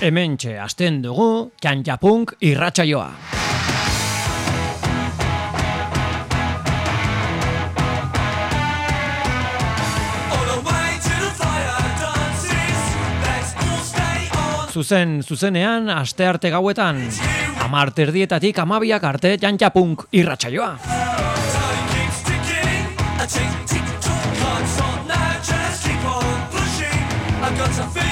Hementxe hasten dugu Txantxapunk irratsaioa. Zuzen, zuzenean, aste arte gauetan, amar terdietatik amabiak arte Txantxapunk irratsaioa. got some feeling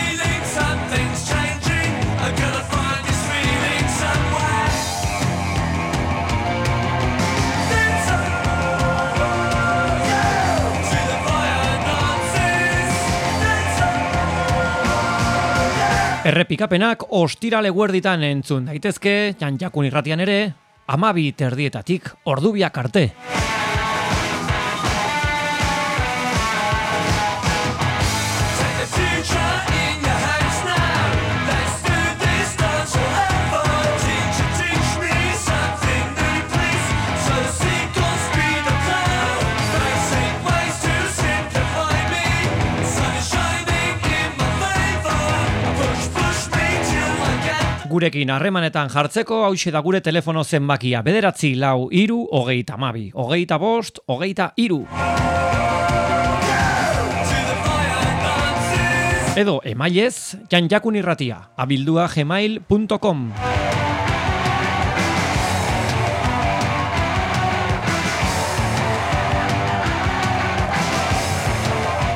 Errepikapenak ostirale guerditan entzun daitezke, janjakun irratian ere, amabi terdietatik ordubiak arte. Gurekin harremanetan jartzeko hau da gure telefono zenbakia. Bederatzi lau iru hogeita mabi hogeita bost hogeita iru edo emailez janjakun irratia abildua gmail.com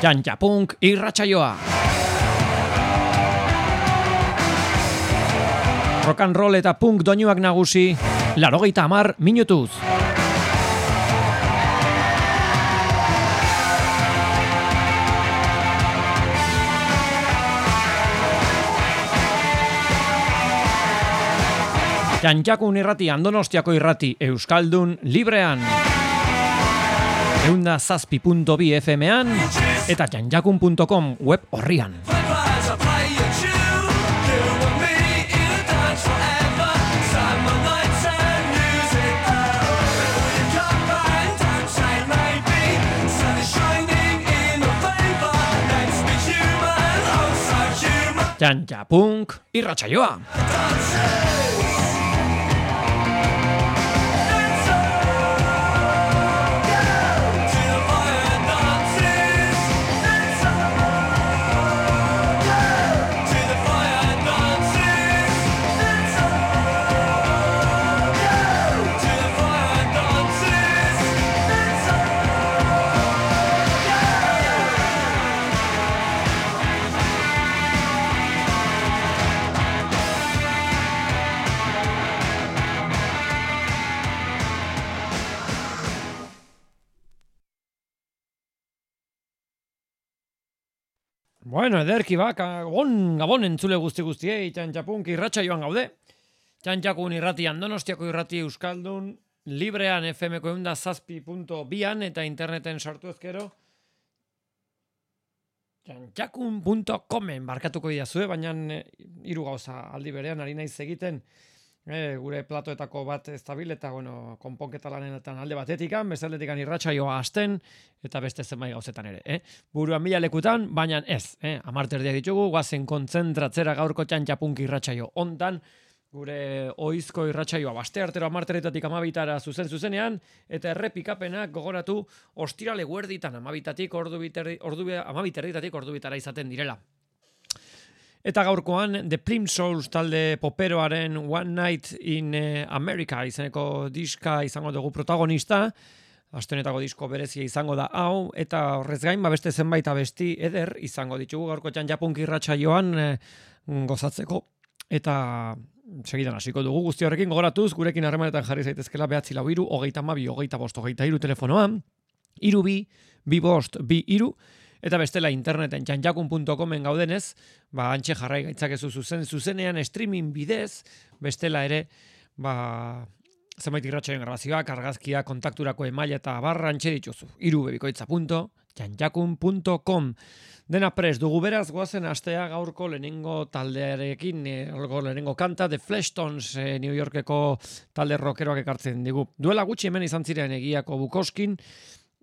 Janjapunk irratsaioa. Rock and roll eta punk doinuak nagusi, larogeita amar minutuz. Jantxakun irrati, andonostiako irrati, Euskaldun, librean. Eunda zazpi.bi FM-an eta jantxakun.com web horrian. Txantxa punk irratsaioa. Bueno, ederki bak, gabon, gabon entzule guzti guztiei, txantxapunk irratxa joan gaude. Txantxakun irrati donostiako irrati euskaldun, librean FMko egun da zazpi.bian eta interneten sartu ezkero. Txantxakun.comen barkatuko dira zue, baina eh, hiru gauza aldi berean ari naiz egiten e, gure platoetako bat estabil eta bueno, konponketa lanenetan alde batetikan, bezaletikan irratsaioa hasten eta beste zenbait gauzetan ere, eh? Buruan mila lekutan, baina ez, eh? Amarterdia ditugu, guazen kontzentratzera gaurko txantxapunk irratsaio ontan, gure oizko irratsaioa baste artero amarteretatik amabitara zuzen zuzenean, eta errepikapenak gogoratu ostirale guerditan amabitatik ordu, biterri, ordu, amabiterritatik ordu bitara izaten direla. Eta gaurkoan The Prim Souls talde poperoaren One Night in eh, America izeneko diska izango dugu protagonista. Astenetako disko berezia izango da hau eta horrez gain ba beste zenbait abesti eder izango ditugu gaurko txan Japunk irratsa joan eh, gozatzeko. Eta segidan hasiko dugu guzti horrekin gogoratuz gurekin harremanetan jarri zaitezkela behatzi lau iru, hogeita mabi, hogeita bost, hogeita iru telefonoan, iru bi, bi bost, bi iru, Eta bestela interneten txantxakun.comen gaudenez, ba, antxe jarrai gaitzakezu zuzen, zuzenean streaming bidez, bestela ere, ba, zenbait irratxoen grabazioa, kargazkia, kontakturako emaila eta barra antxe dituzu. irubebikoitza.txantxakun.com Dena prez, dugu beraz goazen astea gaurko lehenengo taldearekin, e, lehenengo kanta, The Fleshtones e, New Yorkeko talde rockeroak ekartzen digu. Duela gutxi hemen izan ziren egiako bukoskin,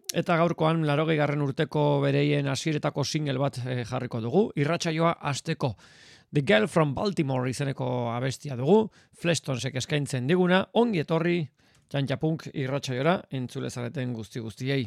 Eta gaurkoan, larogei garren urteko bereien asiretako single bat eh, jarriko dugu. Irratsaioa asteko The Girl from Baltimore izeneko abestia dugu, Flestonsek eskaintzen diguna, ongi etorri, txantxapunk irratxaiora, entzulezareten guzti guztiei.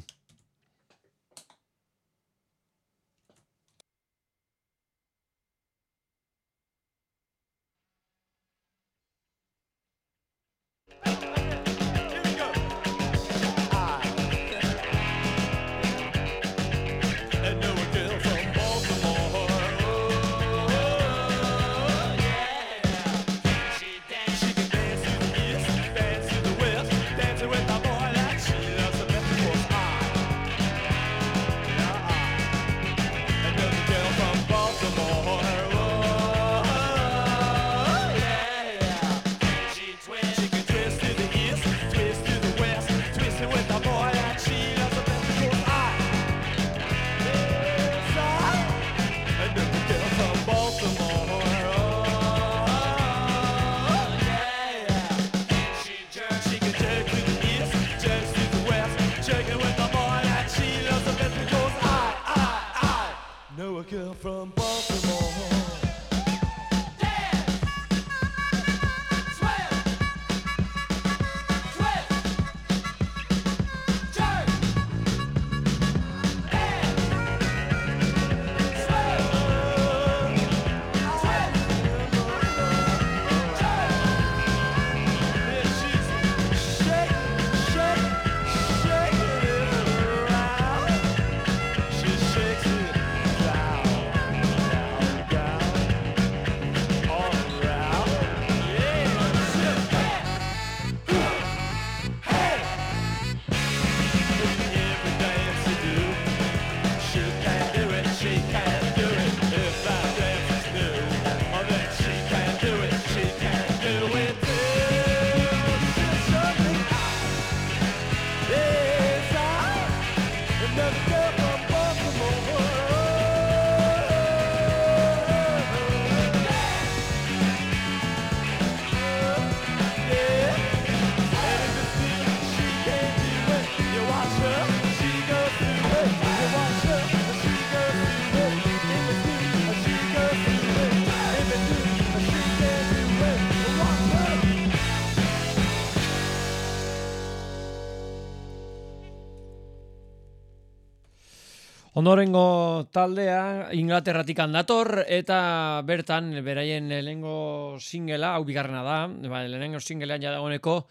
Ondorengo taldea Inglaterratik dator eta bertan beraien lehenengo singela, hau bigarrena da, ba, lehenengo singlean jadagoneko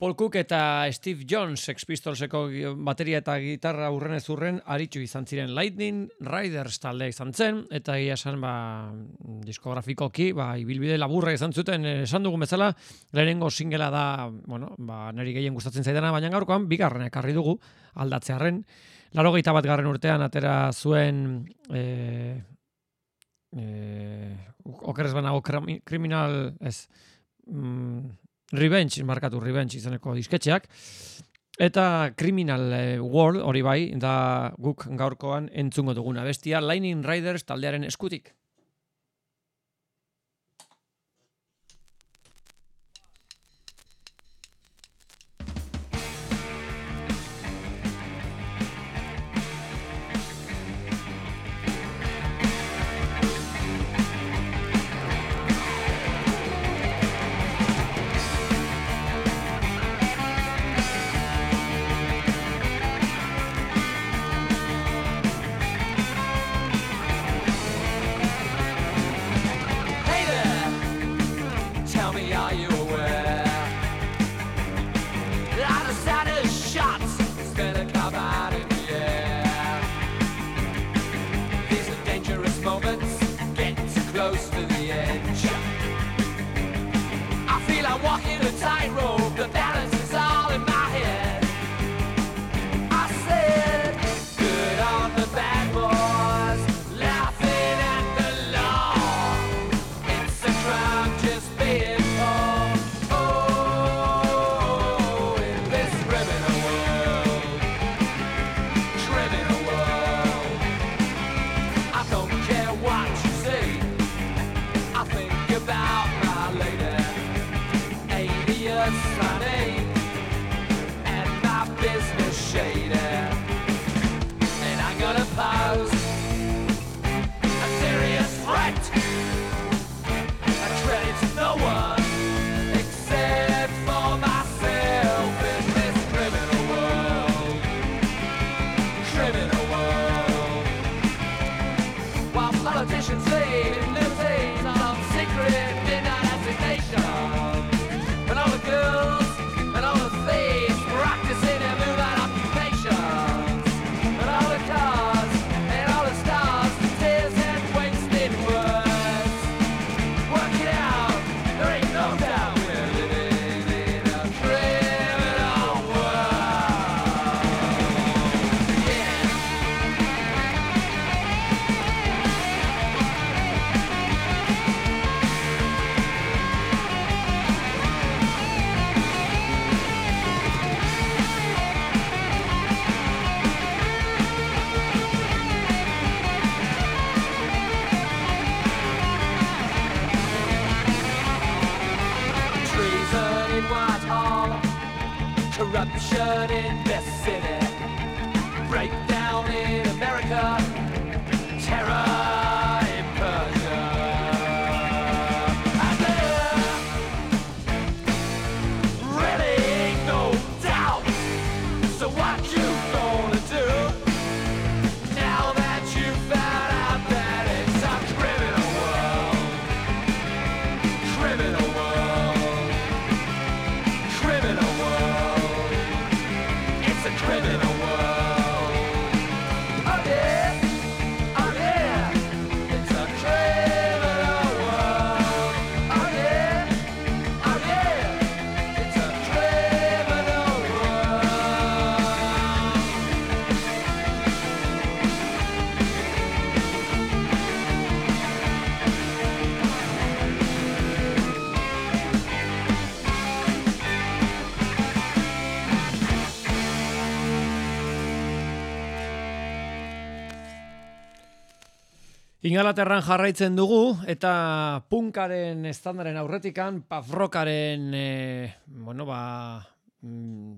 Paul Cook eta Steve Jones Sex Pistolseko bateria eta gitarra urren ez urren aritxu izan ziren Lightning Riders taldea izan zen eta egia esan ba, diskografikoki ba, ibilbide laburra izan zuten esan dugun bezala lehenengo singela da bueno, ba, neri gehien gustatzen zaidana baina gaurkoan bigarren ekarri dugu aldatzearen Laro bat garren urtean atera zuen e, e, okerrez banago kriminal ez mm, revenge markatu revenge izaneko disketxeak. Eta criminal e, world hori bai da guk gaurkoan entzungo duguna bestia Lightning Riders taldearen eskutik Ingalaterran jarraitzen dugu eta punkaren estandaren aurretikan pafrokaren e, bueno ba mm,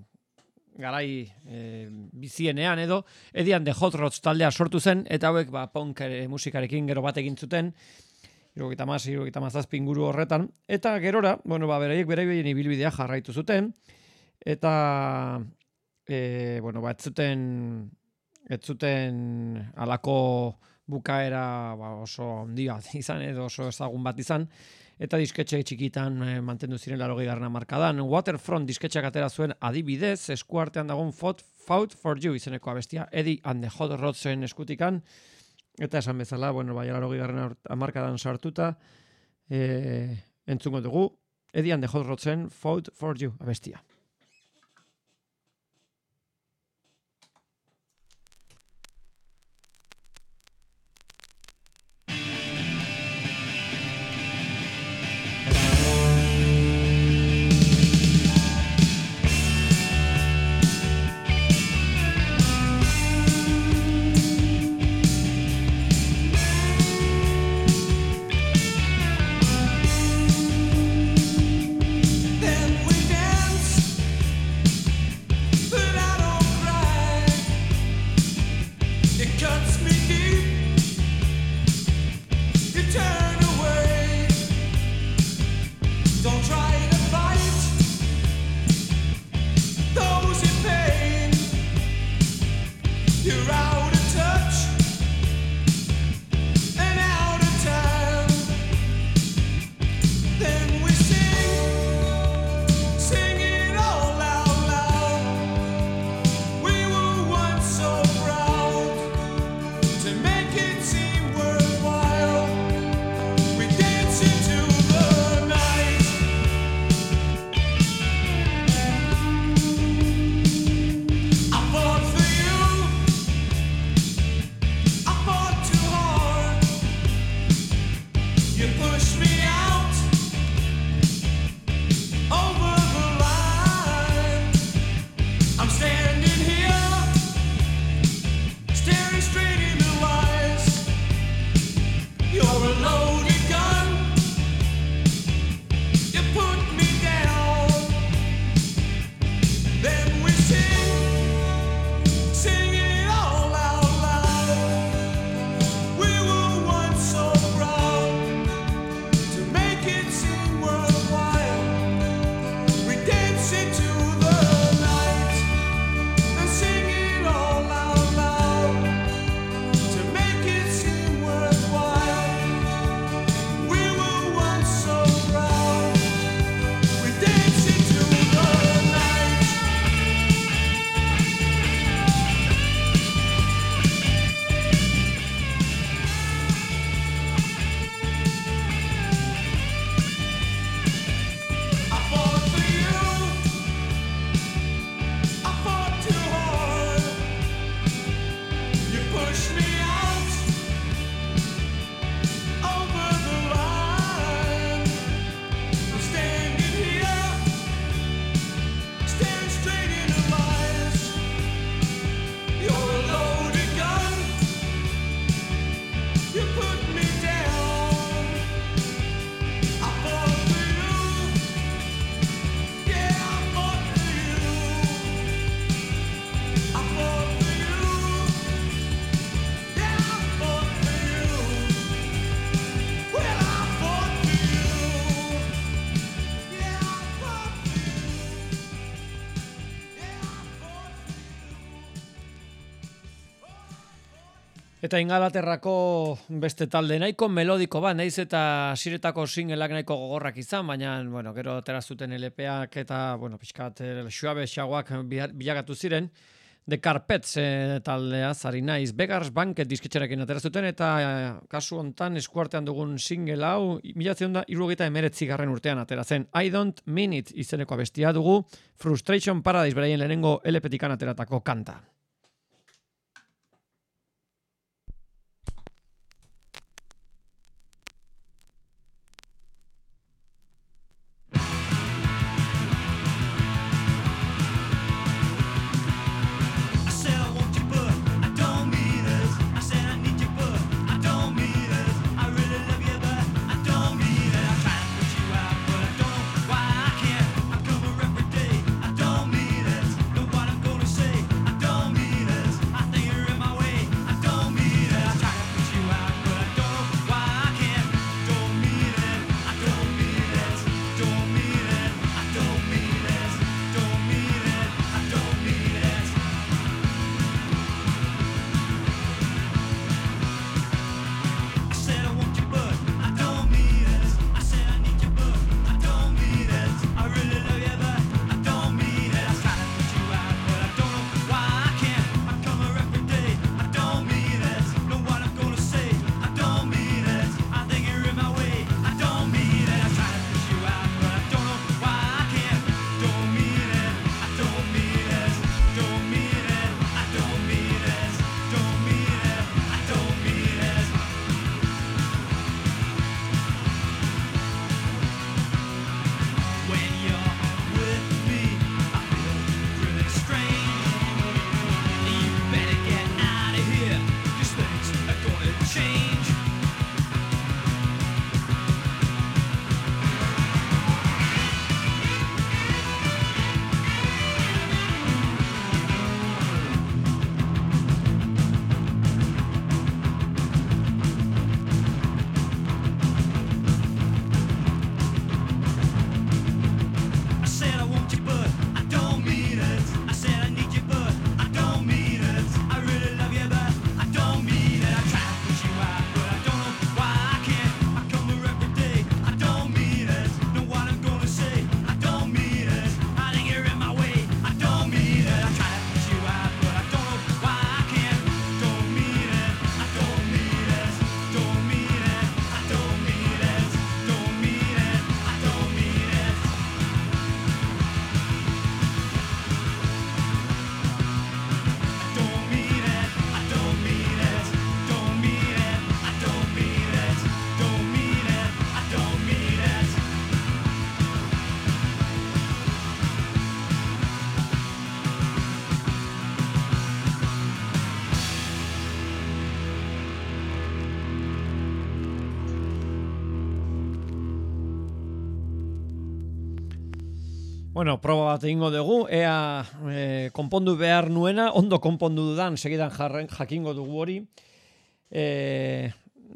garai e, bizienean edo edian de Hot Rods taldea sortu zen eta hauek ba punk eh, musikarekin gero bat egin zuten Irurogeita mas, irurogeita mazazpi inguru horretan. Eta gerora, bueno, ba, beraiek beraien ibilbidea jarraitu zuten. Eta, e, bueno, ba, ez zuten, ez zuten alako bukaera ba, oso handia izan edo oso ezagun bat izan. Eta disketxe txikitan e, mantendu ziren laro garrana markadan. Waterfront disketxeak atera zuen adibidez, eskuartean dagoen Fought, Fought for You izeneko abestia, Eddie and the Hot Rodsen eskutikan. Eta esan bezala, bueno, bai, laro garrana amarkadan sartuta, e, entzungo dugu, Eddie and the Hot Rodsen Fought for You abestia. Eta ingalaterrako beste talde nahiko melodiko ba, naiz eta siretako singelak nahiko gogorrak izan, baina, bueno, gero terazuten LPak eta, bueno, pixkat, suabe eh, xagoak bilagatu ziren, The Carpets e, taldea, zari naiz, Begars Banket disketxerekin aterazuten, eta eh, kasu hontan eskuartean dugun single hau, mila zionda, irugita emeretzi garren urtean aterazen, I Don't Mean It izeneko abestia dugu, Frustration Paradise beraien lehenengo LPtikan ateratako kanta. kanta. Bueno, proba bat egingo dugu, ea e, konpondu behar nuena, ondo konpondu dudan, segidan jarren, jakingo dugu hori. E,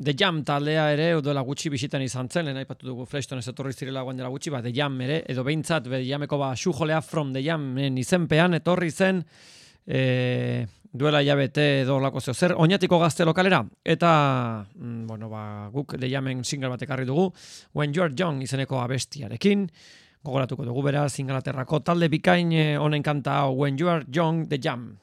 The Jam taldea ere, duela gutxi bizitan izan zen, lehen aipatu dugu Freston ez etorri zirela guen dela gutxi, ba, The Jam ere, edo behintzat, The Jameko ba, xujolea from The Jam en izenpean etorri zen, e, duela jabete edo lako zeo. Zer, oinatiko gazte lokalera, eta, mm, bueno, ba, guk The Jamen single bat ekarri dugu, When You're Young izeneko abestiarekin, gogoratuko dugu beraz, Ingalaterrako talde bikain eh, honen kanta hau, When You Are Young, The Jam.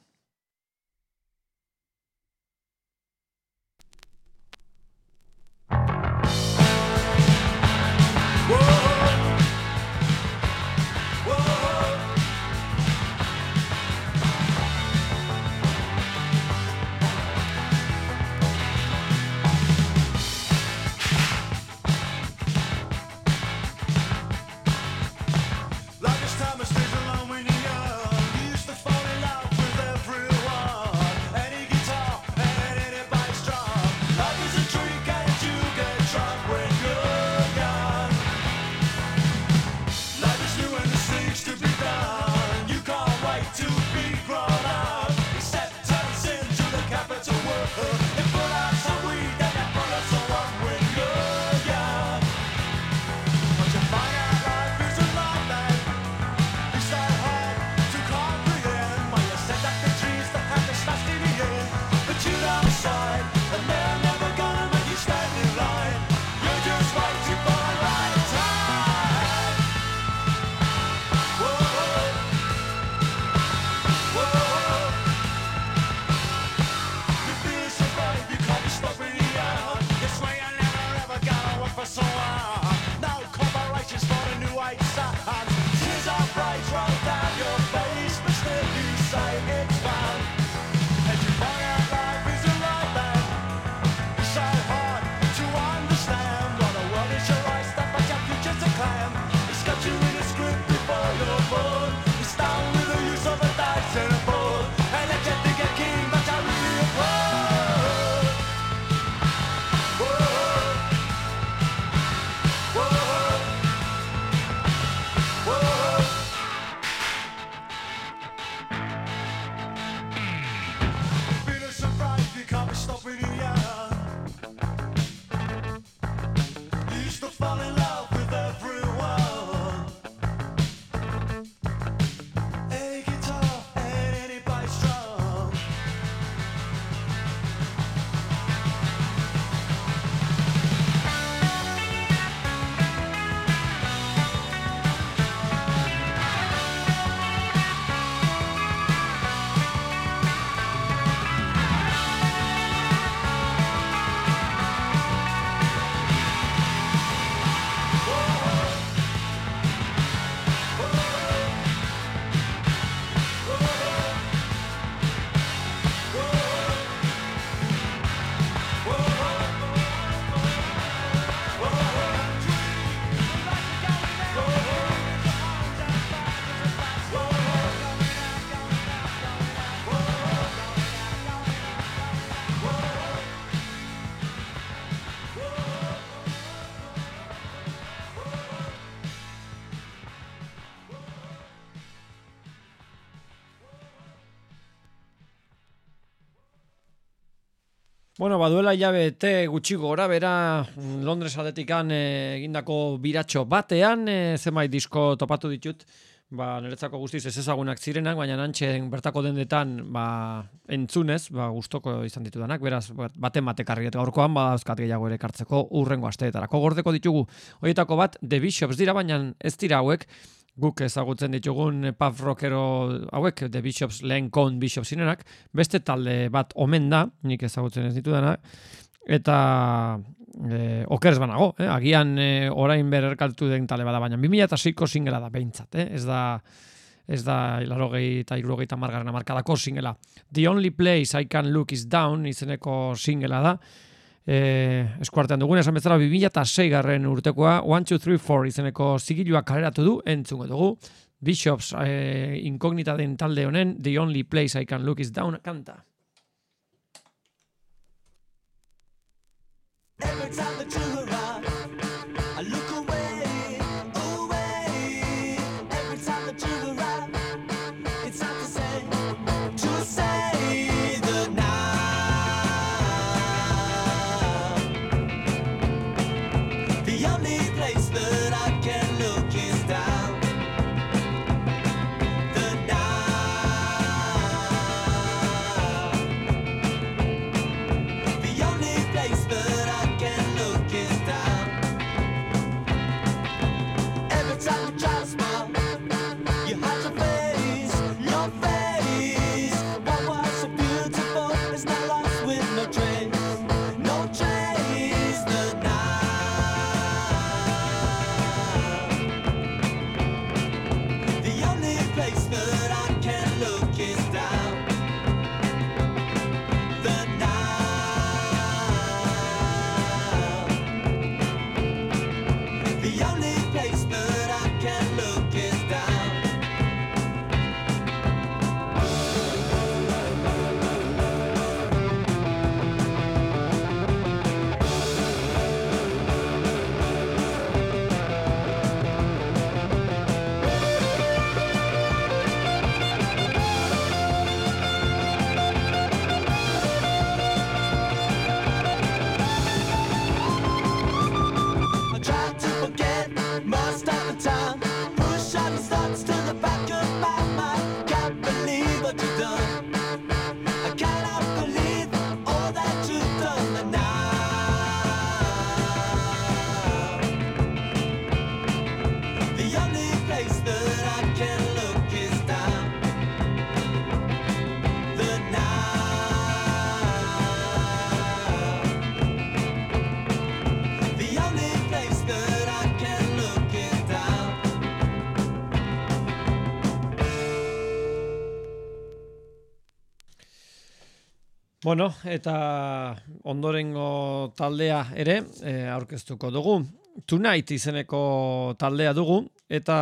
Bueno, baduela hilabete gutxi gora bera mm, Londres aldetikan eh, egindako biratxo batean eh, zenbait disko topatu ditut. Ba, niretzako guztiz ez ezagunak zirenak, baina antxen bertako dendetan ba, entzunez, ba, gustoko izan ditudanak, beraz, bat- baten batekarri eta gaurkoan, ba, euskat gehiago ere ekartzeko urrengo asteetarako. Gordeko ditugu. Horietako bat, The Bishops dira, baina ez dira hauek, guk ezagutzen ditugun pub rockero hauek, The Bishops lehen kon Bishops zirenak, beste talde bat omen da, nik ezagutzen ez ditudanak, eta e, oker ez banago, eh? agian e, orain bererkatu den talde bada, baina 2006ko singela da behintzat, eh? ez da ez da larogei eta irurogeita margarren amarkadako singela. The Only Place I Can Look Is Down izeneko singela da, e, eskuartean dugun, esan bezala 2006 garren urtekoa, 1, 2, 3, 4 izeneko zigilua kaleratu du, entzungo dugu, Bishops e, inkognita den talde honen, The Only Place I Can Look Is Down, kanta. Every time that you arrive, Bueno, eta ondorengo taldea ere e, aurkeztuko dugu. Tonight izeneko taldea dugu, eta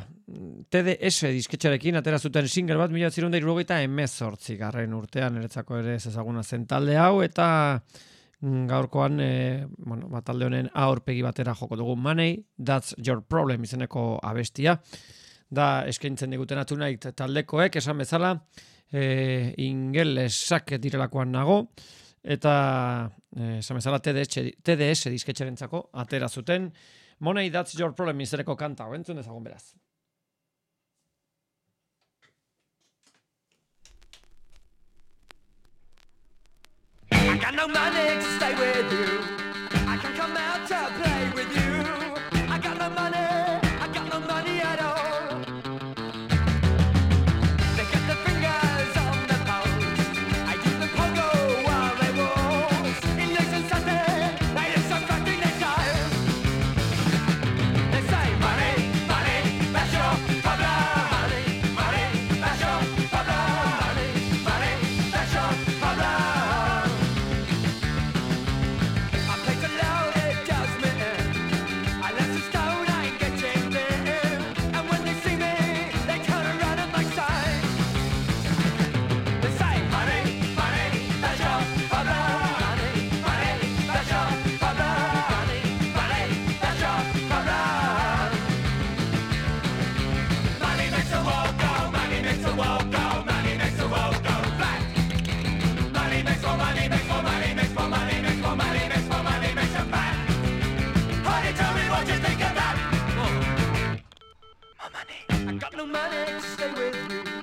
mm, TDS disketxarekin atera zuten single bat, mila zirunda irurogeita emezortzi garren urtean, eretzako ere ez ezaguna zen talde hau, eta mm, gaurkoan e, bueno, ba, talde honen aurpegi batera joko dugu Money, That's Your Problem izeneko abestia. Da eskaintzen digutena Tonight taldekoek, esan bezala, e, ingelesak direlakoan nago, eta e, esan bezala TDS, TDS disketxerentzako atera zuten Money That's Your Problem izereko kanta, entzun ezagun beraz. I got no money to stay with you. I can come out to play with you. little money to stay with you.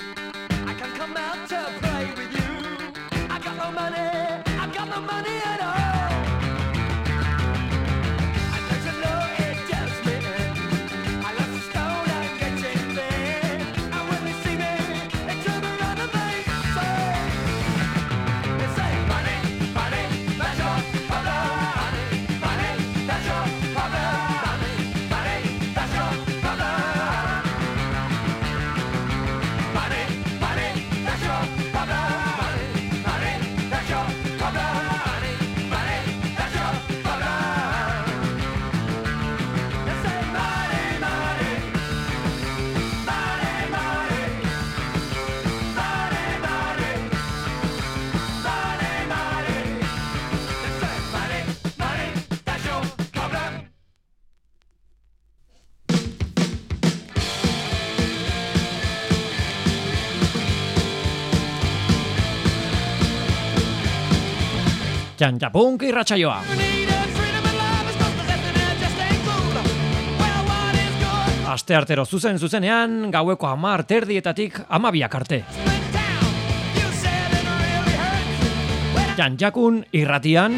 Jantapunk irratsaioa. Aste artero zuzen zuzenean, gaueko amar terdietatik amabiak arte. Jantjakun irratian,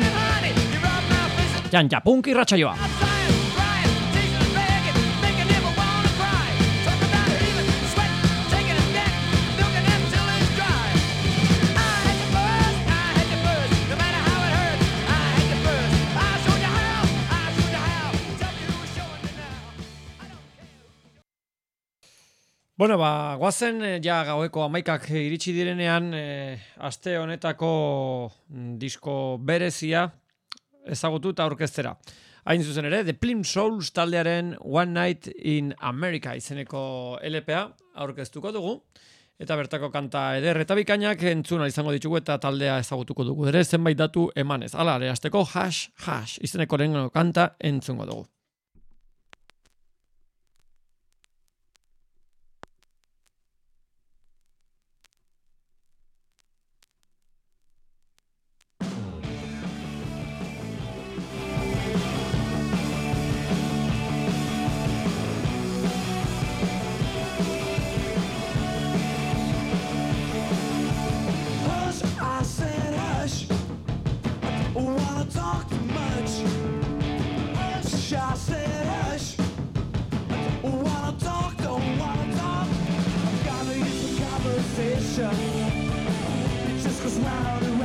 Jantapunk irratsaioa. Bueno, ba, guazen, eh, ja gaueko amaikak iritsi direnean, eh, aste honetako mm, disko berezia ezagutu eta aurkeztera. Hain zuzen ere, The Plim Souls taldearen One Night in America izeneko LPA aurkeztuko dugu. Eta bertako kanta eder eta bikainak entzuna izango ditugu eta taldea ezagutuko dugu. Ere zenbait datu emanez. Hala, ere, azteko hash, hash izeneko lehenengo kanta entzungo dugu. It just goes round and round.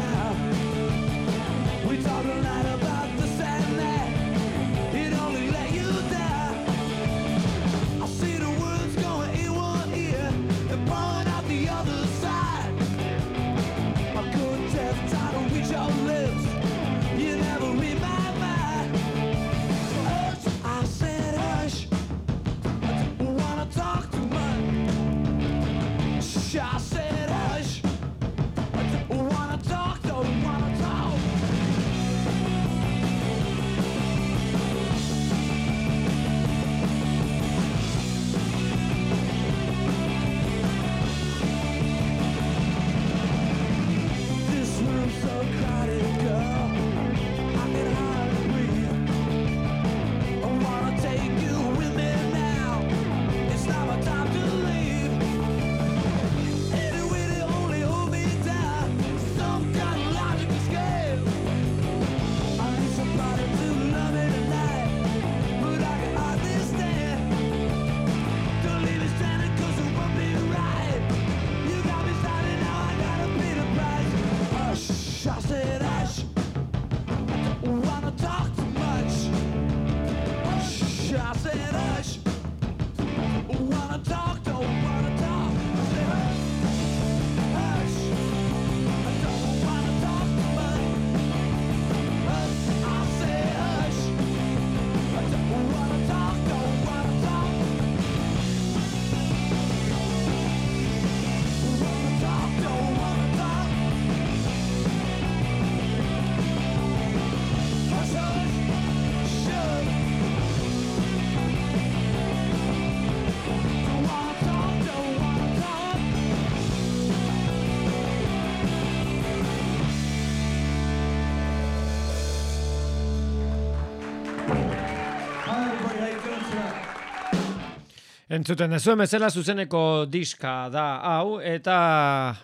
Entzuten dezuen bezala zuzeneko diska da hau, eta,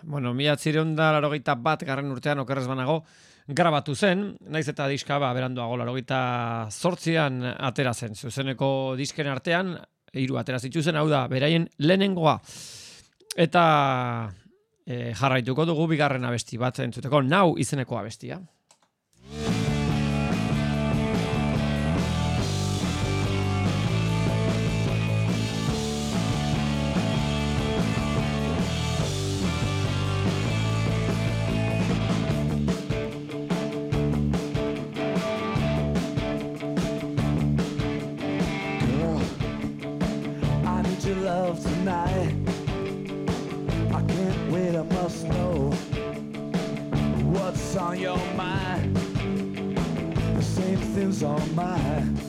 bueno, mila da larogeita bat garren urtean okerrez banago, grabatu zen, naiz eta diska ba, beranduago larogeita zortzian atera zen. Zuzeneko disken artean, hiru atera zituzen, hau da, beraien lehenengoa. Eta e, jarraituko dugu bigarren abesti bat entzuteko, nau izeneko abestia. What's on your mind. The same thing's on mine.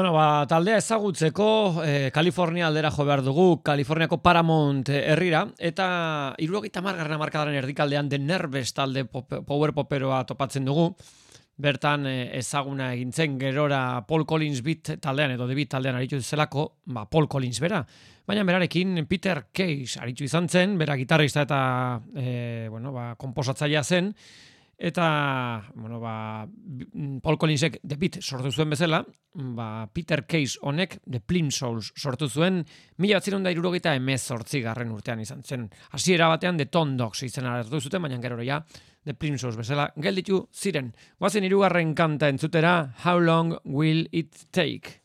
Bueno, ba, taldea ezagutzeko eh, Kalifornia aldera jo behar dugu, Kaliforniako Paramount eh, herrira, eta irurogeita margarren amarkadaren erdikaldean The Nervous talde pop, power poperoa topatzen dugu, bertan eh, ezaguna egintzen gerora Paul Collins beat taldean edo Beat taldean aritu zelako, ba, Paul Collins bera, baina berarekin Peter Case aritu izan zen, bera gitarrista eta e, bueno, ba, komposatzailea zen, Eta, bueno, ba, bi- Paul Collinsek The Beat sortu zuen bezala, ba, Peter Case honek The Plim Souls sortu zuen, mila batzirun da irurogeita emez garren urtean izan zen. Hasiera batean The Ton Dogs izena hartu zuten, baina gero ja The Plim Souls bezala gelditu ziren. Guazen irugarren kanta entzutera, How Long Will It Take?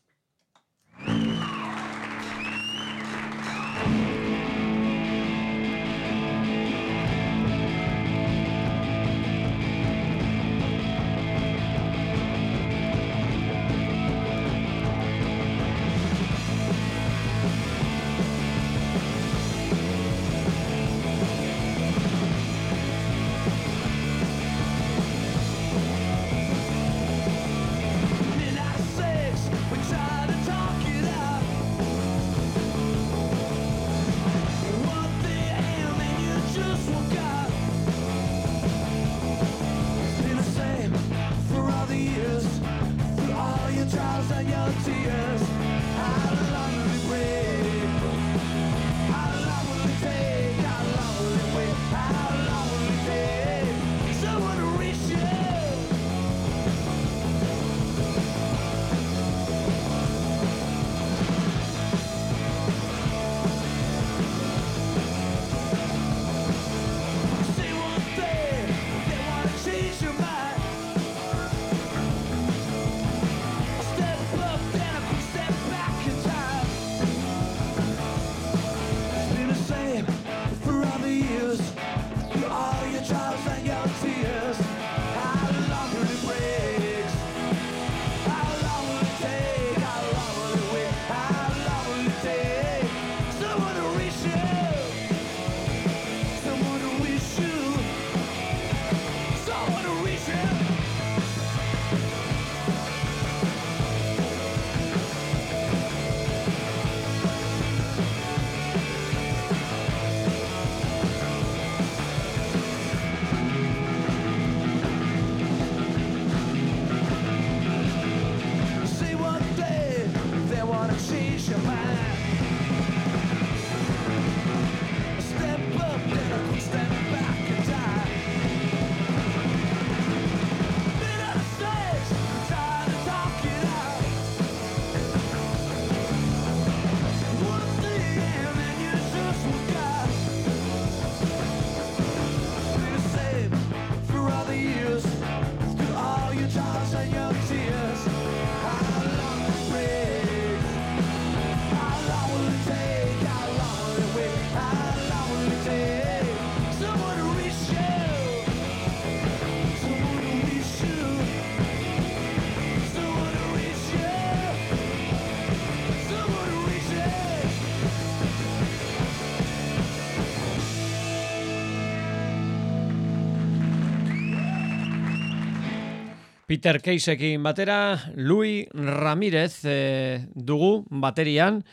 Peter Caseekin batera, Louis Ramirez eh, dugu baterian,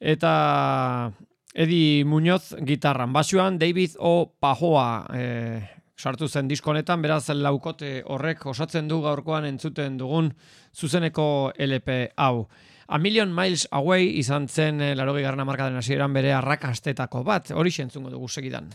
eta Edi Muñoz gitarran. Basuan David O. Pajoa eh, sartu zen diskonetan, beraz laukote horrek osatzen du gaurkoan entzuten dugun zuzeneko LP hau. A Million Miles Away izan zen eh, larogei garna markaden hasieran bere arrakastetako bat, hori entzungo dugu segidan.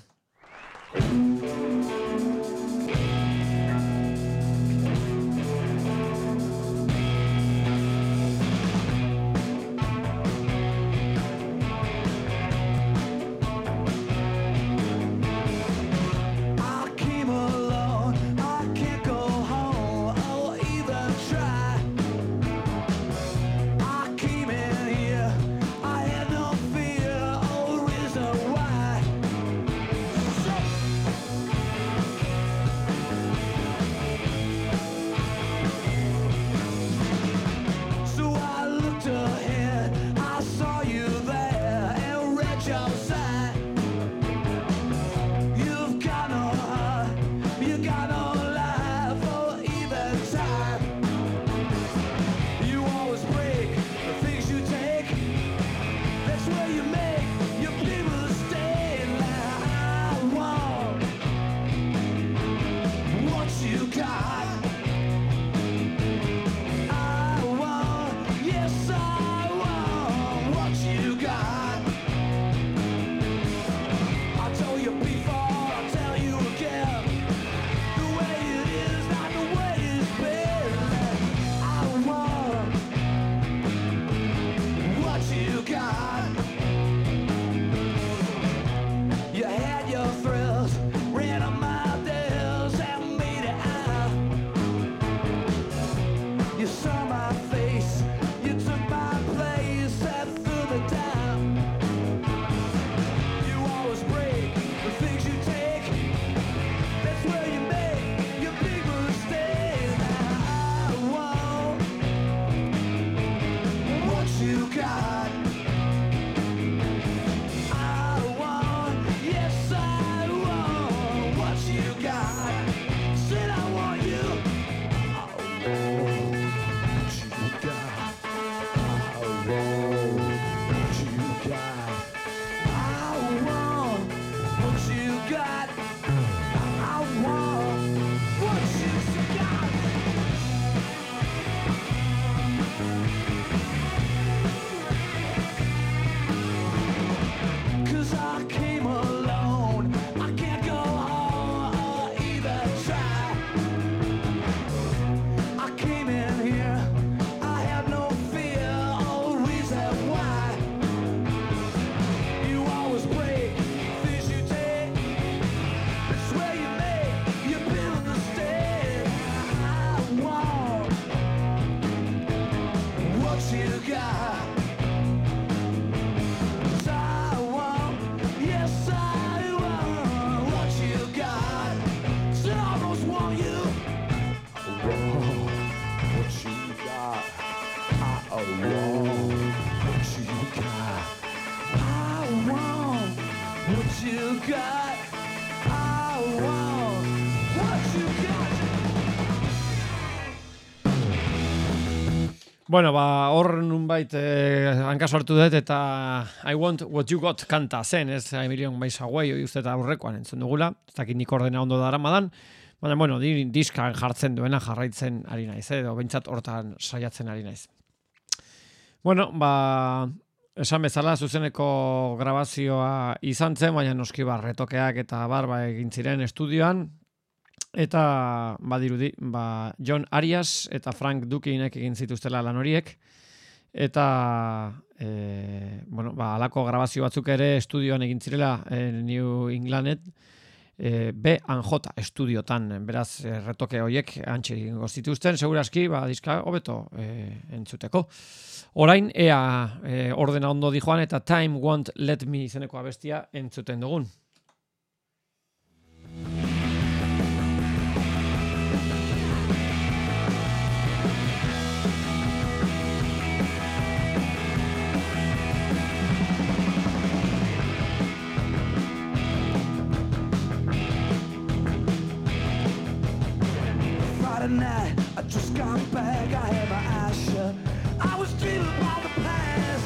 Bueno, ba, hor nunbait eh, hanka sortu dut eta I want what you got kanta zen, ez? Emilion Maisa Guai, hoi uste eta aurrekoan entzun dugula, ez dakit nik ordena ondo dara madan, baina, bueno, di, diskan jartzen duena jarraitzen ari naiz, eh, edo bentsat hortan saiatzen ari naiz. Bueno, ba, esan bezala zuzeneko grabazioa izan zen, baina noski bar retokeak eta bar ba, egin ziren estudioan, eta badirudi, ba, John Arias eta Frank Dukinek egin zituztela lan horiek, eta e, bueno, ba, alako grabazio batzuk ere estudioan egin zirela e, New Englandet, e, B J estudiotan, beraz retoke horiek antxe egingo zituzten, seguraski, ba, diska hobeto e, entzuteko. Orain, ea e, ordena ondo dijoan eta Time Won't Let Me izeneko abestia entzuten dugun. Night, I just got back, I had my eyes shut. I was dreaming about the past.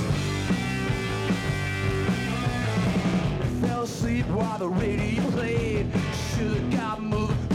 Fell asleep while the radio played. Should've got moved,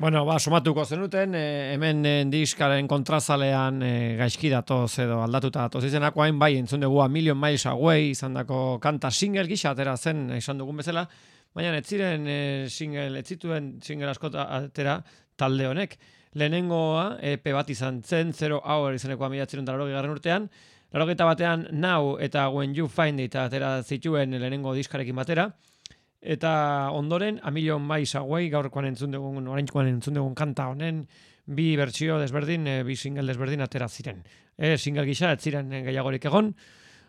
Bueno, ba, somatuko zenuten, e, hemen e, diskaren kontrazalean e, gaizki datoz edo aldatuta datoz izenako hain bai entzun dugu a Million Miles Away izan dako kanta single gisa atera zen esan dugun bezala, baina ez ziren e, single, ez zituen single askota atera talde honek. Lehenengoa EP bat izan zen, Zero Hour izanekoa mila ziren garren urtean, Larogeita batean Now eta When You Find It atera zituen lehenengo diskarekin batera, Eta ondoren, A Million Miles Away, gaurkoan entzun dugun, orainkoan entzun dugun kanta honen, bi bertsio desberdin, e, bi single desberdin atera ziren. E, single gisa, ez ziren eh, gehiagorik egon,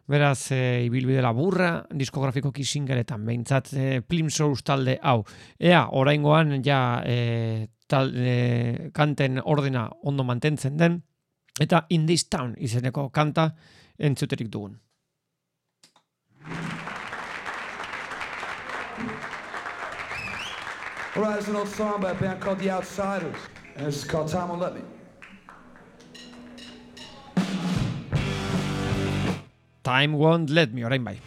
beraz, e, ibilbide laburra, diskografikoki singleetan, behintzat, e, Plimsource talde hau. Ea, oraingoan ja e, tal, e, kanten ordena ondo mantentzen den, eta In This Town izeneko kanta entzuterik dugun. All right, it's an old song by a band called The Outsiders, and is called Time Won't Let Me. Time Won't Let Me, orain bai.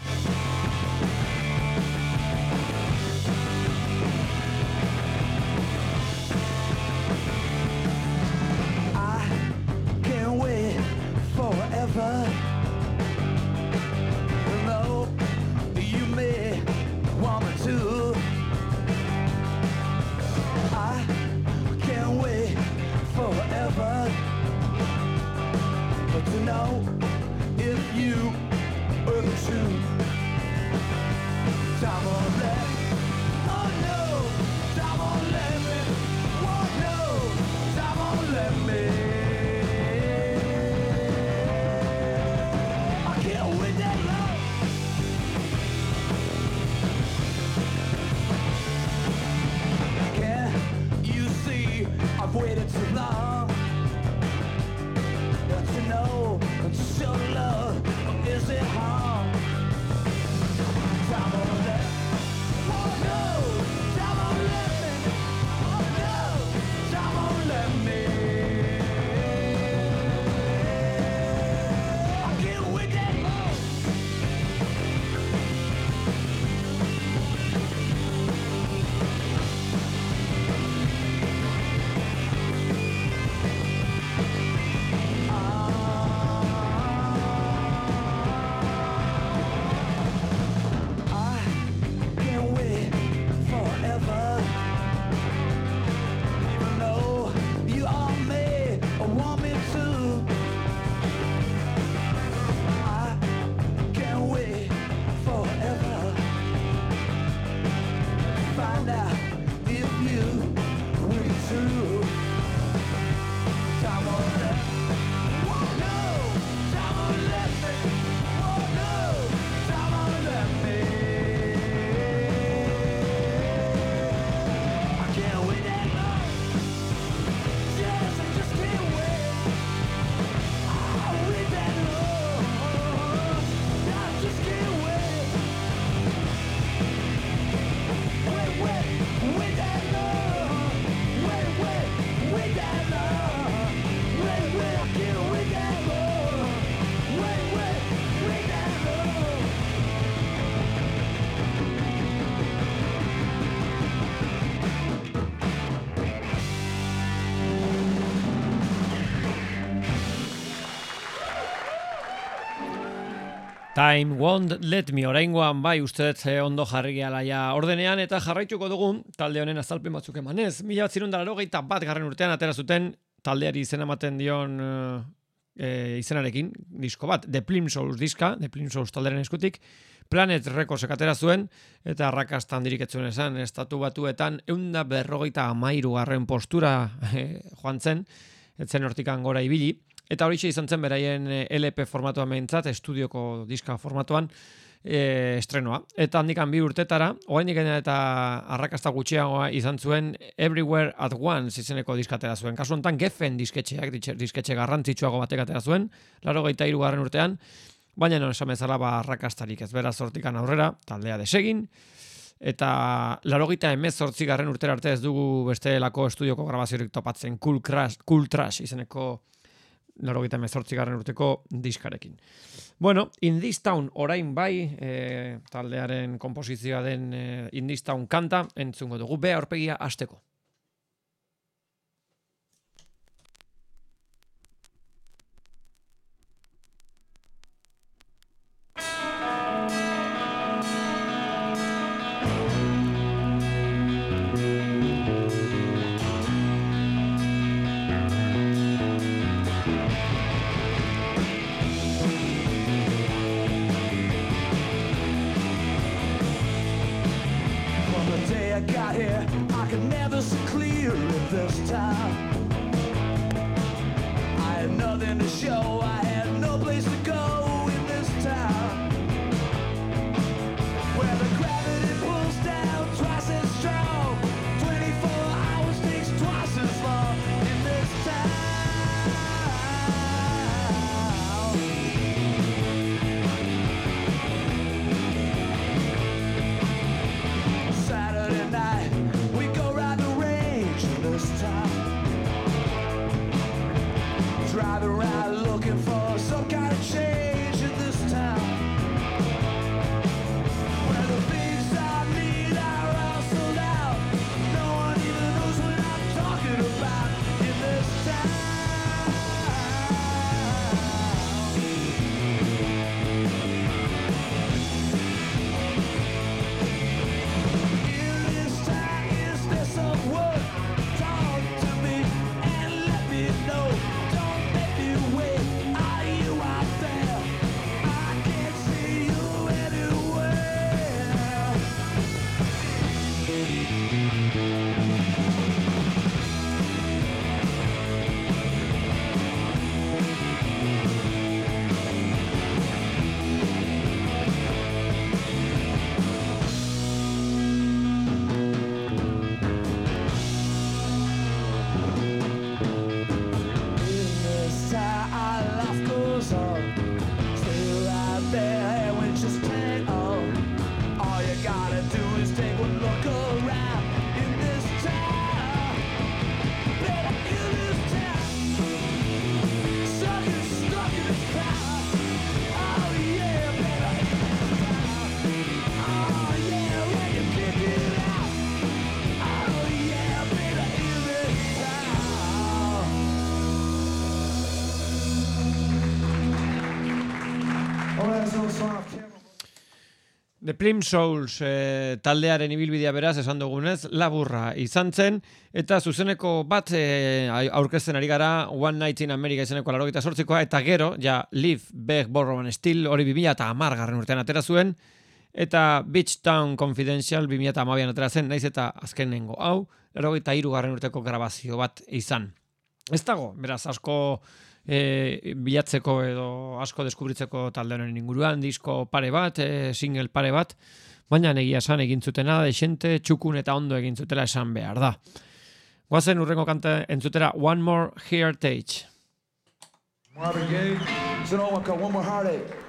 Time won't let me, oraingoan bai uste dut eh, ondo jarri ja ordenean eta jarraituko dugu talde honen azalpen batzuk emanez. Mila batzirun da bat garren urtean atera zuten taldeari izena ematen dion eh, eh, izenarekin, disko bat, The Plimsouls diska, The Plimsouls talderen eskutik, Planet Records atera zuen, eta arrakastan diriketzuen esan, estatu batuetan eunda berrogeita amairu garren postura eh, joan zen, etzen hortikan gora ibili, eta hori izan zen beraien eh, LP formatuan behintzat, estudioko diska formatuan, e, estrenoa. Eta handikan bi urtetara, oraindik eta arrakasta gutxiagoa izan zuen Everywhere at Once izeneko diskatera zuen. Kasu honetan Geffen disketxeak, disketxe garrantzitsuago batek atera zuen, laro geita garren urtean, baina non esan bezala ba arrakastarik ez beraz hortikan aurrera, taldea desegin, eta larogita emez garren urtera arte ez dugu bestelako estudioko grabaziorik topatzen Cool Crash, Cool Trash izeneko larogita emezortzi garren urteko diskarekin. Bueno, In This Town orain bai, e, taldearen komposizioa den e, In This Town kanta, entzungo dugu, be aurpegia asteko. Crystal clear in this time. I had nothing to show, Prim Souls eh, taldearen ibilbidea beraz esan dugunez, laburra izan zen, eta zuzeneko bat eh, aurkezten ari gara One Night in America izeneko larogita sortzikoa, eta gero, ja, Live, Beg, Borrow and Still, hori 2000 eta amargarren urtean atera zuen, eta Beach Town Confidential 2000 eta amabian atera zen, naiz eta azkenengo hau, larogita irugarren urteko grabazio bat izan. Ez dago, beraz, asko e, bilatzeko edo asko deskubritzeko talde honen inguruan, disko pare bat, e, single pare bat, baina negia esan egin zutena, desente, txukun eta ondo egin zutela esan behar da. Guazen urrengo kanta entzutera One More Heartage. Marvin Gaye. It's One More Heartache.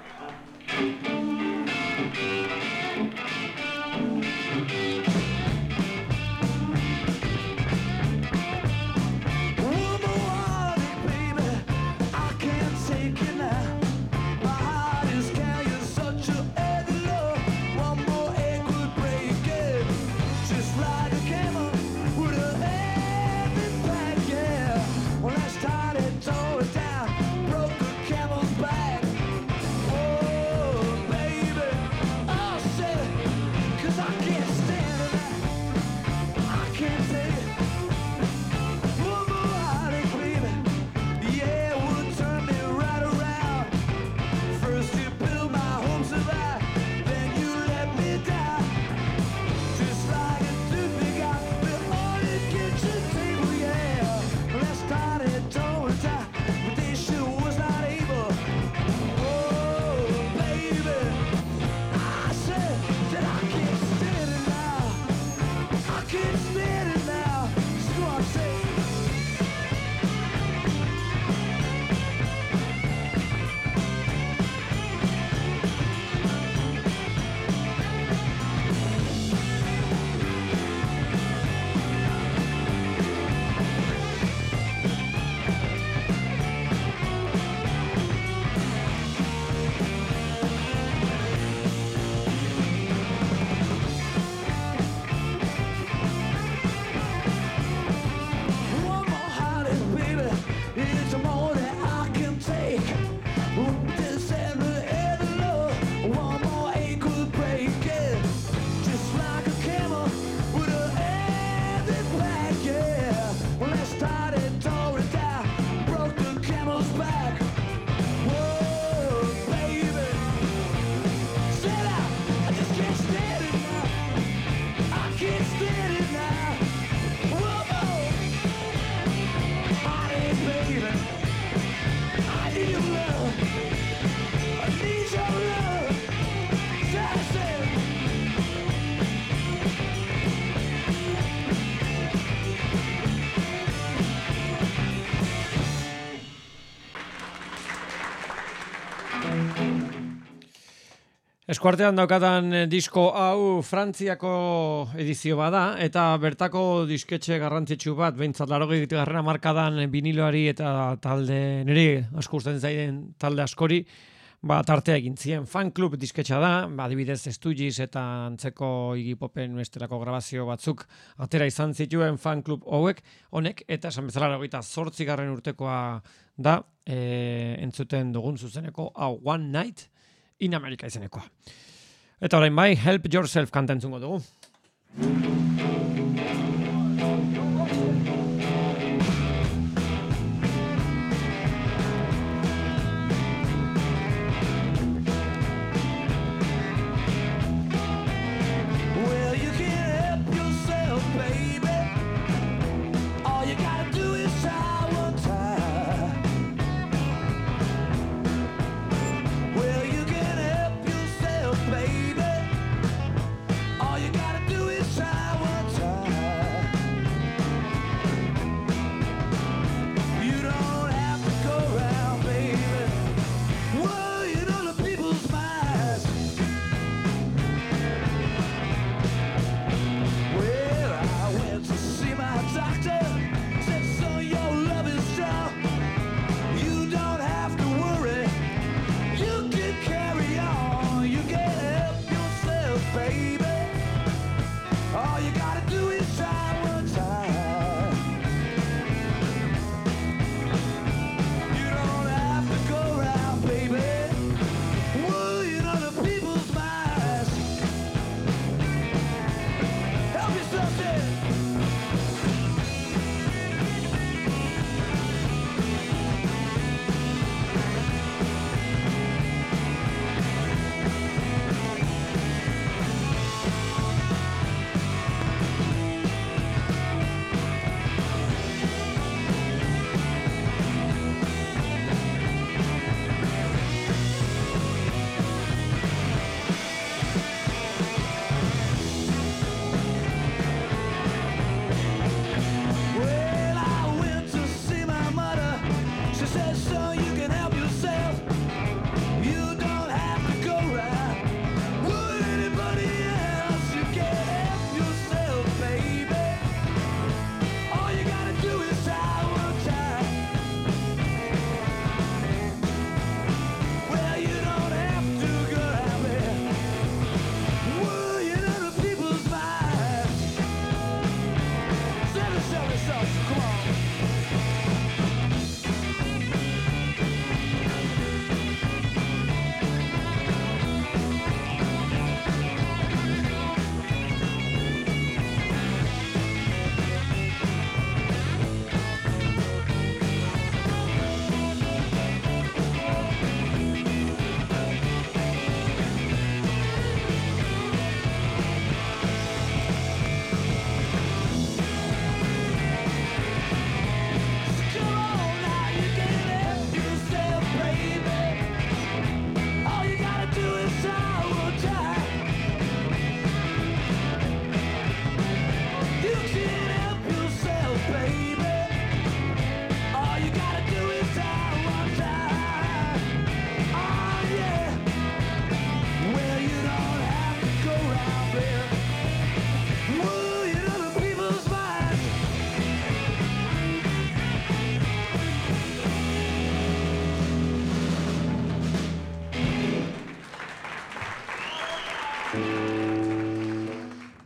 Eskuartean daukatan eh, disko hau Frantziako edizio bada, eta bertako disketxe garrantzitsu bat, behintzat laro garrena markadan viniloari eta talde, niri asko usten zaiden talde askori, ba, tartea egin zien. Fan club disketxa da, ba, adibidez Estugiz eta antzeko Iggy Popen grabazio batzuk atera izan zituen fan club hauek, honek, eta esan bezala lagoita zortzigarren urtekoa da, e, entzuten dugun zuzeneko hau One Night in America izenekoa. Eta orain bai, Help Yourself kanta entzungo dugu.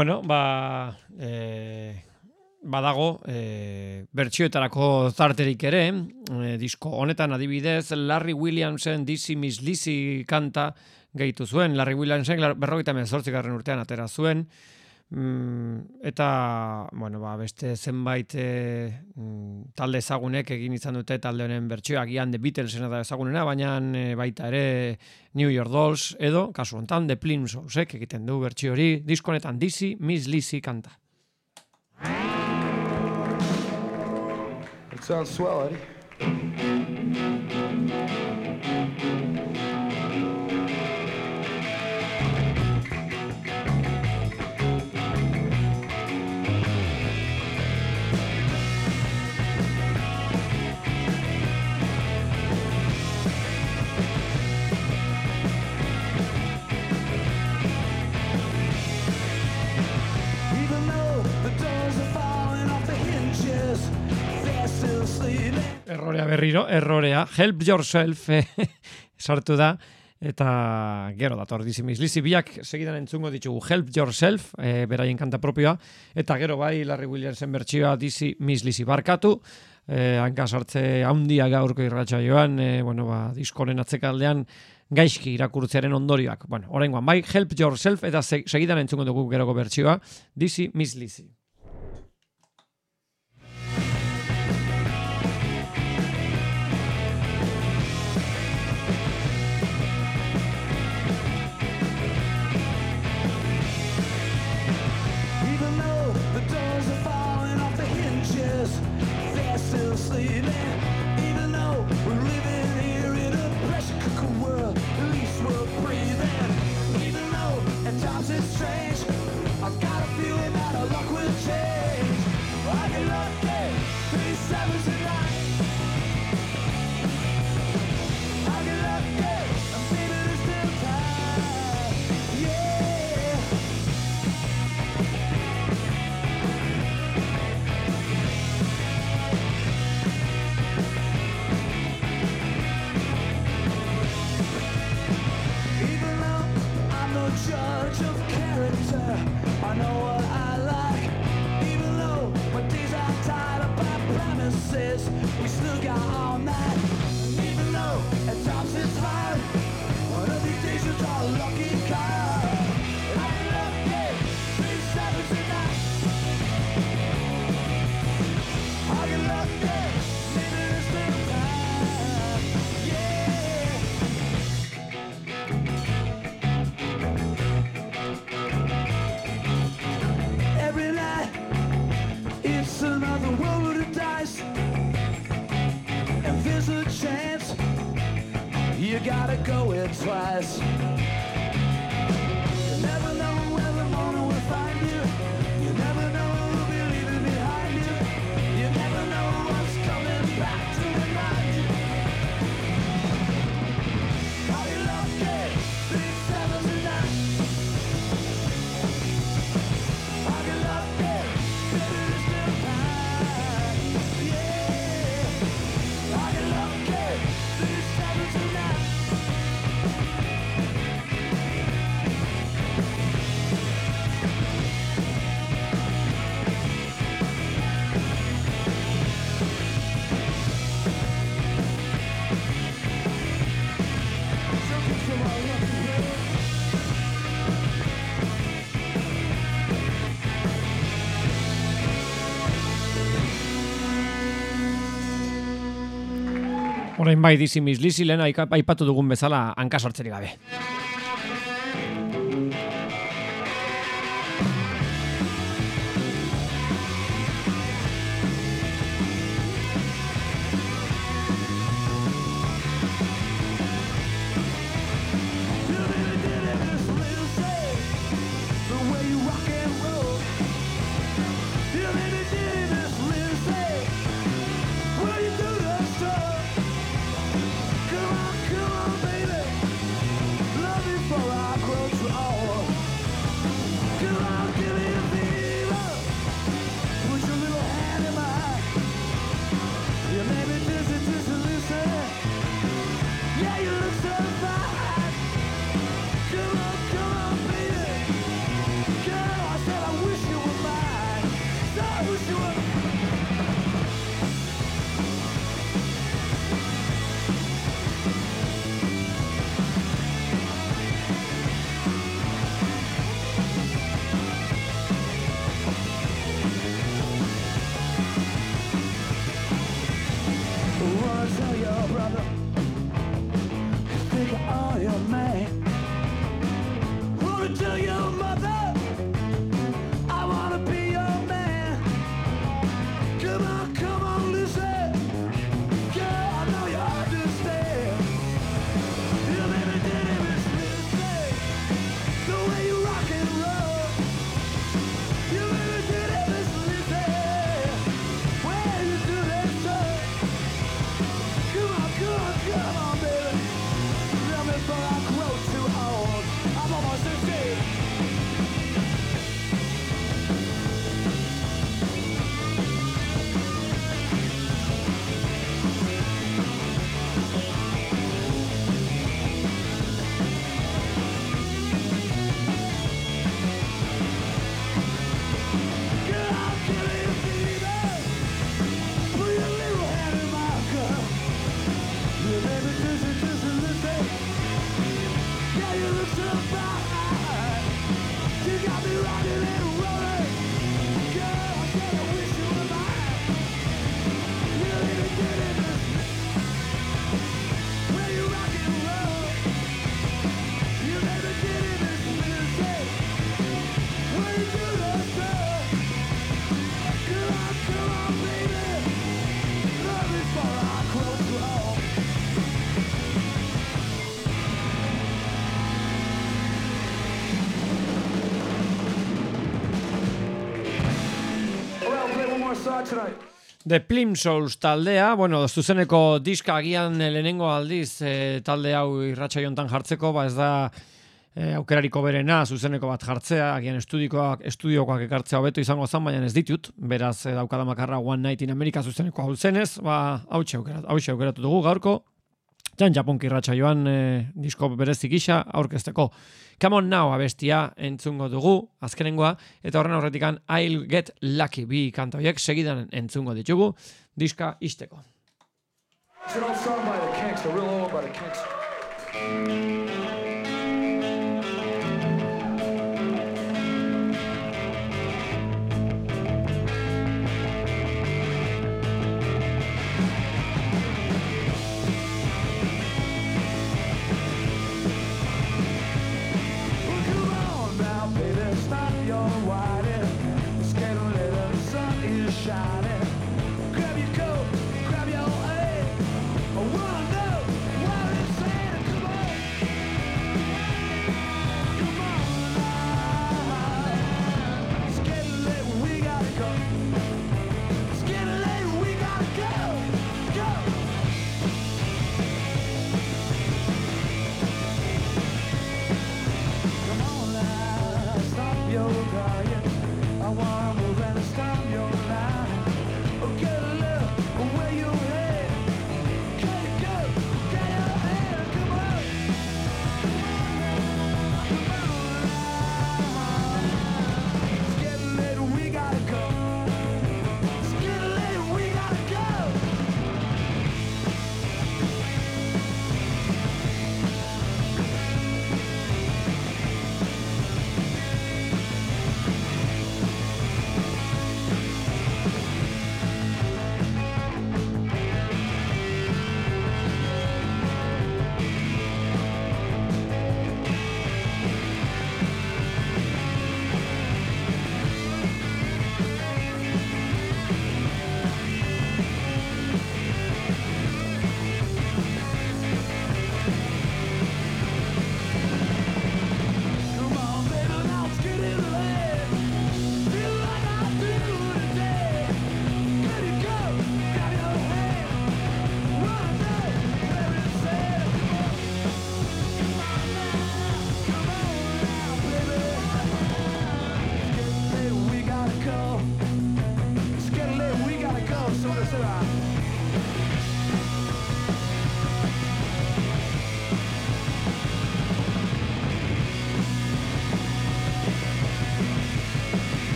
Bueno, ba, e, badago e, bertsioetarako zarterik ere, e, disko honetan adibidez, Larry Williamsen Dizzy Miss Lizzy kanta gehitu zuen, Larry Williamsen berrogeita garren urtean atera zuen, Mm, eta, bueno, ba, beste zenbait e, talde ezagunek egin izan dute talde honen bertsioa, agian The Beatlesena da ezagunena, baina e, baita ere New York Dolls edo, kasu honetan, The Plimsollsek egiten du bertsio hori, diskonetan Dizzy Miss Lizzy kanta. It sounds swell, Eddie. Errorea berriro, errorea. Help yourself eh, sartu da. Eta gero dator dizimiz. Lizi biak segidan entzungo ditugu Help Yourself, e, beraien kanta propioa, eta gero bai Larry Williamsen bertsioa dizi Miss Lizi barkatu, e, hanka sartze handia gaurko irratxa joan, e, bueno, ba, diskonen atzekaldean gaizki irakurtzearen ondorioak. Bueno, oraingoan bai Help Yourself eta segidan entzungo dugu geroko bertsioa dizi Miss Lizi. Horrein bai dizimiz lizi lehen aipatu dugun bezala hankasortzeri gabe. The Plimsouls taldea, bueno, zuzeneko diska agian eh, lehenengo aldiz eh, talde hau irratxa jontan jartzeko, ba ez da eh, aukerariko berena zuzeneko bat jartzea, agian estudiokoak, estudiokoak ekartzea hobeto izango zan, baina ez ditut, beraz eh, daukada makarra One Night in America zuzeneko hau zenez, ba hautxe aukeratu, hautxe aukeratu dugu gaurko, Jan Japonki irratxa joan eh, disko berezik gisa aurkezteko. Come on now abestia entzungo dugu, azkenengoa, eta horren horretikan I'll get lucky bi kanta horiek segidan entzungo ditugu, diska isteko. It's an old song by the Kinks, the real old by the Kinks.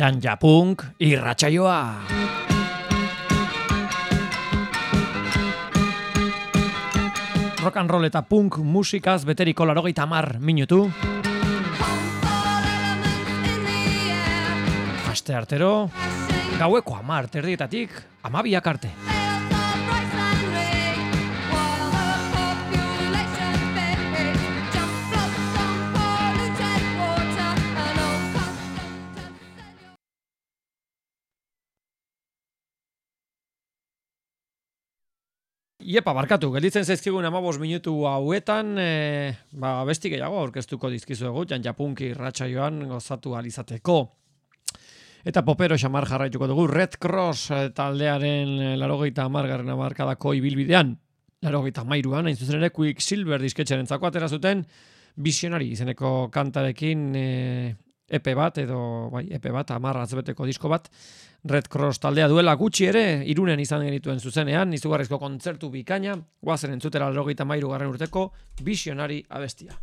Jan Japunk irratsaioa. Rock and roll eta punk musikaz beteriko larogeita hamar minutu. Aste artero, gaueko hamar terdietatik amabiak arte. Iepa, barkatu, gelditzen zaizkigun amabos minutu hauetan, e, ba, besti gehiago aurkeztuko dizkizuegu, jan japunki ratsaioan gozatu alizateko. Eta popero xamar jarraituko dugu Red Cross eh, taldearen eh, larogeita amargarren amarkadako ibilbidean. Larogeita mairuan, hain zuzen ere Quicksilver disketxaren zako atera zuten Visionary izeneko kantarekin eh, EP bat edo bai, EP bat, amarra azbeteko disko bat, Red Cross taldea duela gutxi ere, irunen izan genituen zuzenean, izugarrizko kontzertu bikaina, guazen entzutera larogeita mairu garren urteko Visionary abestia.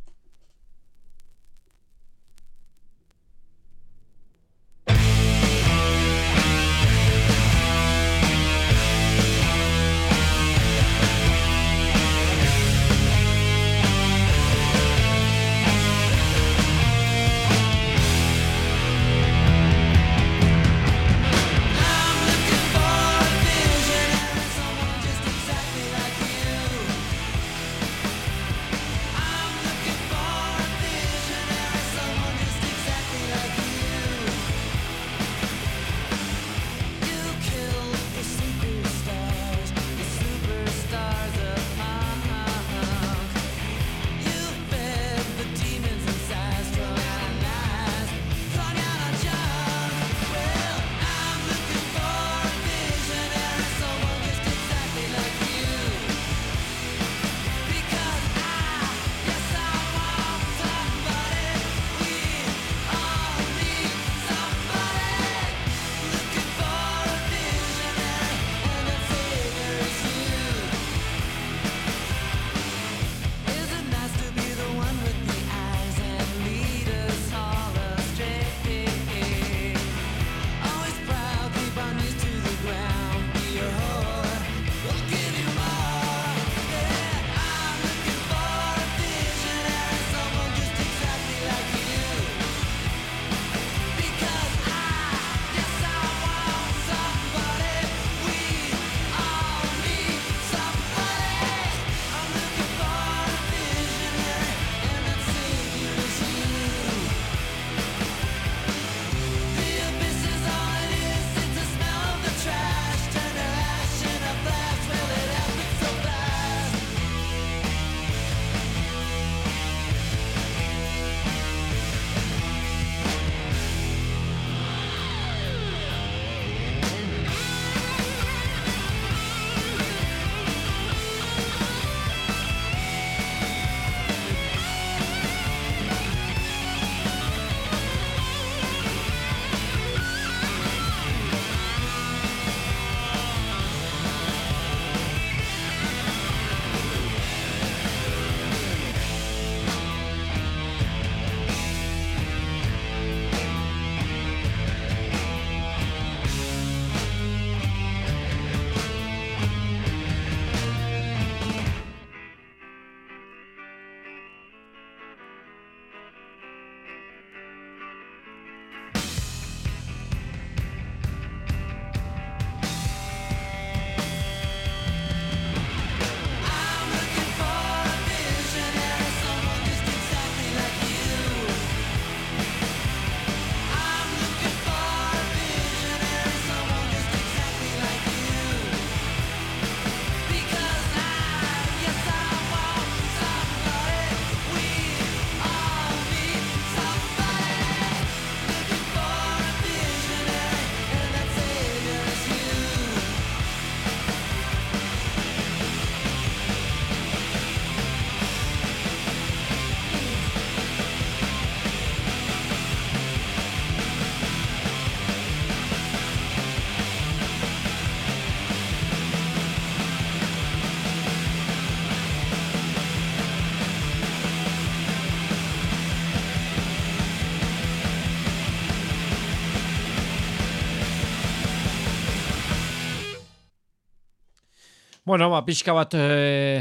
Bueno, ba, pixka bat e,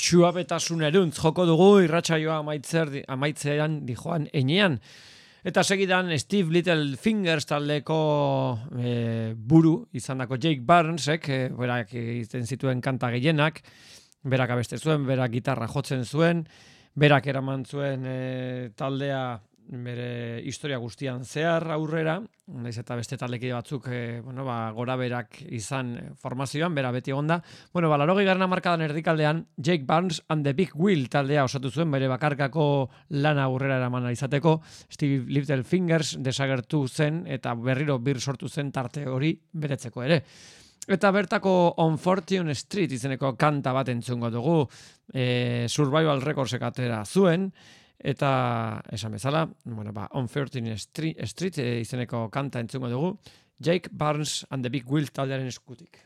txuabetasun eruntz joko dugu irratsaioa amaitzer, amaitzean dijoan enean. Eta segidan Steve Little Fingers taldeko e, buru izandako Jake Barnesek, e, berak egiten zituen kanta gehienak, berak abeste zuen, berak gitarra jotzen zuen, berak eraman zuen e, taldea bere historia guztian zehar aurrera, naiz eta beste taldekide batzuk e, bueno, ba, gora berak izan eh, formazioan, bera beti egonda. Bueno, ba, larogei garna markadan erdikaldean, Jake Barnes and the Big Wheel taldea osatu zuen, bere bakarkako lana aurrera eraman izateko, Steve Little Fingers desagertu zen, eta berriro bir sortu zen tarte hori beretzeko ere. Eta bertako On Fortune Street izeneko kanta bat entzungo dugu, e, Survival Recordsek atera zuen, eta esan bezala, bueno, ba, On Fortune Street, Street e, izeneko kanta entzungo dugu, Jake Barnes and the Big Wheel taldearen eskutik.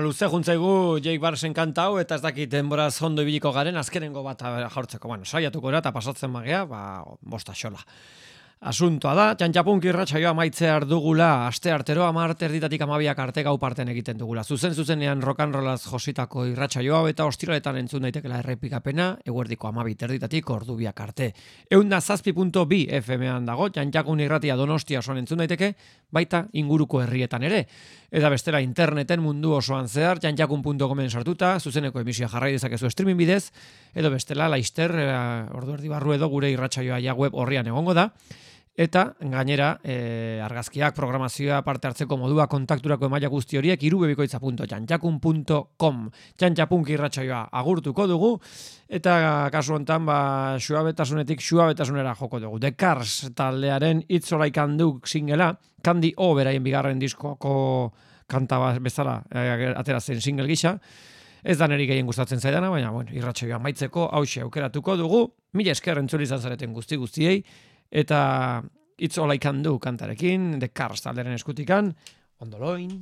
Luze juntzaigu Jake Barsen kanta hau, eta ez dakit denboraz ondo ibiliko garen, azkenengo bat a- jaurtzeko. Bueno, saiatuko era eta pasatzen magea, ba, bosta xola. Asuntoa da, txantxapunk irratsaioa maitzear dugula, aste artero amarte erditatik amabiak arte gau parten egiten dugula. Zuzen zuzenean rock'n'rollaz jositako irratsaio hau eta ostiraletan entzun daitekela errepikapena, eguerdiko amabit erditatik ordubiak arte. Eunda zazpi.bi FM-an dago, txantxakun irratia donostia osoan entzun daiteke, baita inguruko herrietan ere. Eta bestela interneten mundu osoan zehar, txantxakun.comen sartuta, zuzeneko emisioa jarrai dezakezu streaming bidez, edo bestela laister, eh, ordu erdi barru edo gure irratsaioa ja web horrian egongo da. Eta gainera, e, argazkiak, programazioa, parte hartzeko modua, kontakturako emaila guzti horiek irubebikoitza.txantxakun.com Txantxapunk irratsaioa agurtuko dugu, eta kasu hontan ba, suabetasunetik suabetasunera joko dugu. The Cars taldearen It's All I Can Do singela, Candy O beraien bigarren diskoko kanta bat bezala e, atera zen single gisa, Ez da neri gehien gustatzen zaidana, baina bueno, irratsaioa amaitzeko hauxe aukeratuko dugu. Mila esker entzuli izan zareten guzti guztiei eta It's All I Can Do kantarekin, The Cars talderen eskutikan, ondoloin.